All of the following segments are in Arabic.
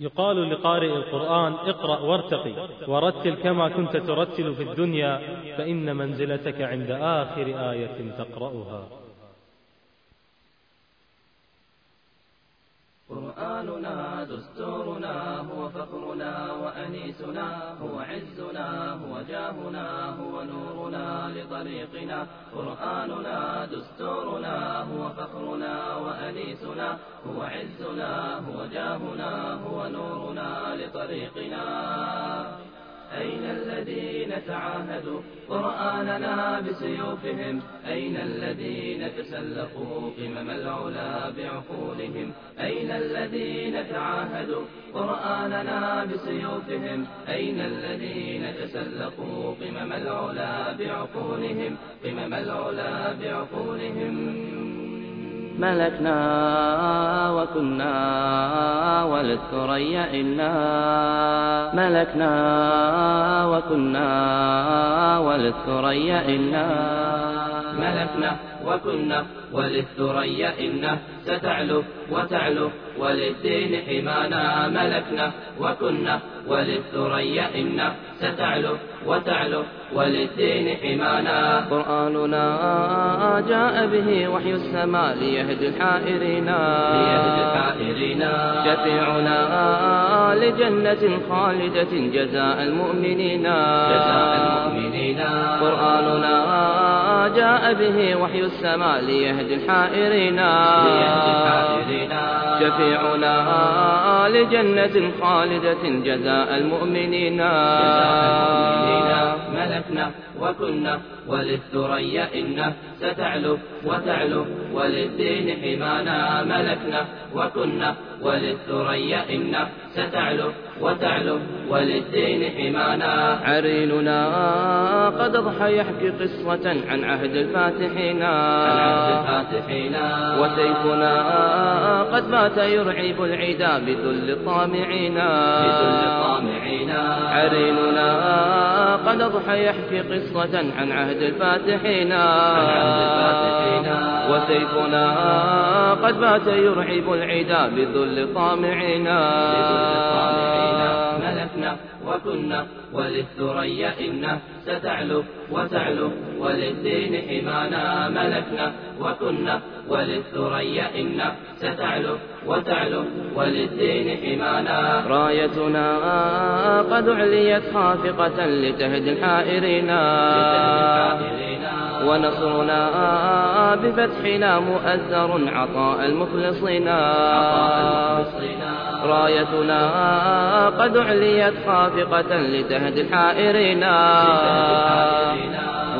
يقال لقارئ القرآن اقرأ وارتقي ورتل كما كنت ترتل في الدنيا فإن منزلتك عند آخر آية تقرأها. قرآننا دستورنا هو فخرنا وأنيسنا هو عزنا هو جاهنا هو نورنا لطريقنا. قرآننا وأنيسنا هو عزنا هو جاهنا هو نورنا لطريقنا. أين الذين تعاهدوا؟ قرآننا بسيوفهم. أين الذين تسلقوا؟ قمم العلا بعقولهم. أين الذين تعاهدوا؟ قرآننا بسيوفهم. أين الذين تسلقوا؟ قمم العلا بعقولهم. قمم العلا بعقولهم. ملكنا وكنا وللثريا إنا ملكنا وكنا وللثريا إنا ملكنا وكنا وللثريا إنا ستعلو وتعلو وللدين حمانا ملكنا وكنا وللثريا إنا ستعلو وتعلو وللدين حمانا قرآننا جاء به وحي السماء ليهدي الحائرين. ليهدي الحائرين. شفيعنا لجنة خالدة جزاء المؤمنين. جزاء المؤمنين. جاء به وحي السماء ليهدي الحائرين. شفيعنا لجنة خالدة جزاء المؤمنين. جزاء المؤمنين. ملكنا. وكنا وللثريا إنا ستعلو وتعلو وللدين حمانا ملكنا. وكنا وللثريا إنا ستعلو وتعلو وللدين حمانا. عريننا قد أضحى يحكي قصة عن عهد الفاتحين. عن عهد الفاتحين. وسيفنا قد بات يرعب العدا بذل الطامعين. بذل الطامعين. عريننا قد أضحى يحكي قصة عن عهد الفاتحين. وسيفنا قد بات يرعب العدا بذل طامعين. وكنا وللثريا إنا ستعلو وتعلو. وللدين حمانا ملكنا وكنا. وللثريا إنا ستعلو وتعلو. وللدين حمانا رايتنا قد عليت خافقة لتهدي الحائرين ونصرنا بفتحنا مؤزر عطاء المخلصين. رايتنا قد عليت خافقة لتهدي الحائرين.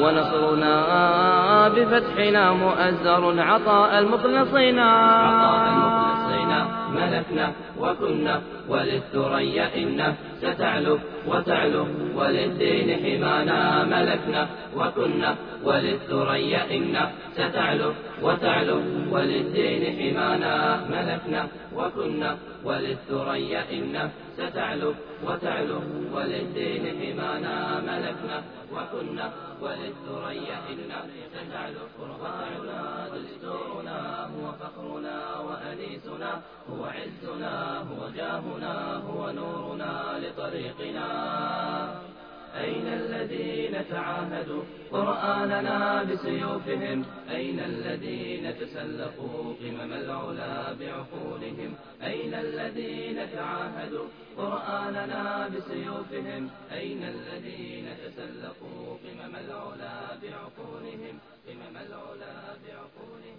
ونصرنا بفتحنا مؤزر عطاء المخلصين. ملكنا وكنا وللثريا إنا ستعلو وتعلو وللدين حمانا ملكنا وكنا وللثريا إنا ستعلو وتعلو وللدين حمانا ملكنا وكنا وللثريا إنا ستعلو وتعلو وللدين حمانا ملكنا وكنا وللثريا إنا ستعلو. قرآننا دستورنا هو فخرنا وأنيسنا هو عزنا هو جاهنا هو نورنا لطريقنا. أين الذين تعاهدوا؟ قرآننا بسيوفهم. أين الذين تسلقوا قمم العلا بعقولهم؟ أين الذين تعاهدوا؟ قرآننا بسيوفهم. أين الذين تسلقوا قمم العلا بعقولهم؟ قمم العلا بعقولهم.